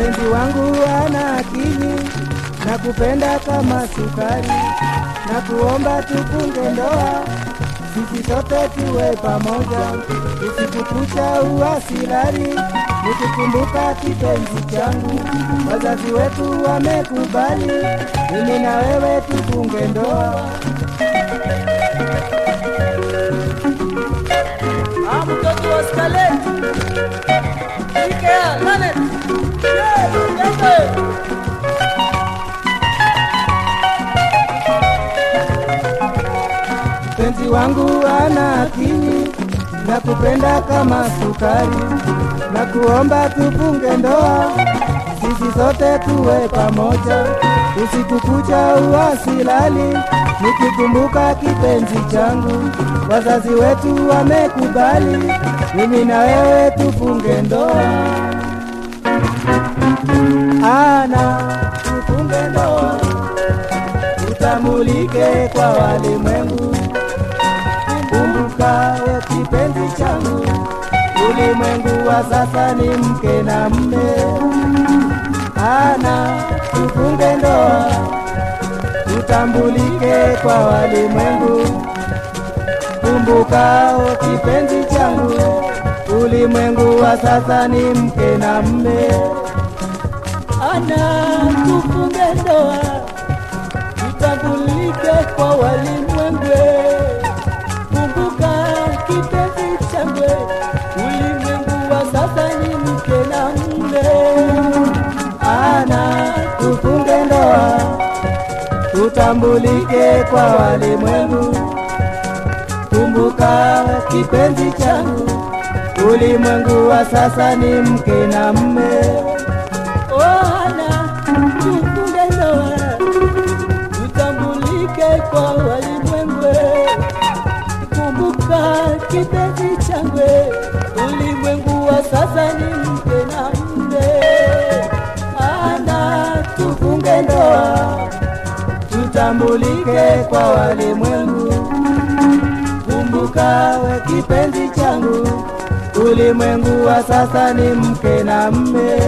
mpenzi wangu ana akili na kupenda kama sukari, na kuomba tufunge ndoa, sisi sote tuwe pamoja, usikukucha kucha uasilali, nikikumbuka kipenzi changu, wazazi wetu wamekubali, mimi na wewe tufunge ndoa. Ah, mtoto wa. Ikea. Mpenzi wangu ana akili. Na kupenda kama sukari, na kuomba tufunge ndoa, sisi sote tuwe pamoja, usiku kucha uasilali, nikikumbuka kipenzi changu, wazazi wetu wamekubali, mimi na wewe tufunge ndoa. Ana tufunge ndoa, utamulike kwa walimwengu kipenzi changu, ulimwengu wa sasa ni mke na mme. Ana tufunge ndoa, tutambulike kwa walimwengu. Kumbukao kipenzi changu, ulimwengu wa sasa ni mke na mme. Ana tufunge ndoa, tutambulike kwa walimwengu. Tutambulike kwa walimwengu. Kumbuka kipenzi changu, ulimwengu wa sasa ni mke na mme. Kipenzi changu, ulimwengu wa sasa ni mke tutambulike kwa walimwengu. Kumbuka we kipenzi changu, ulimwengu wa sasa ni mke na mme.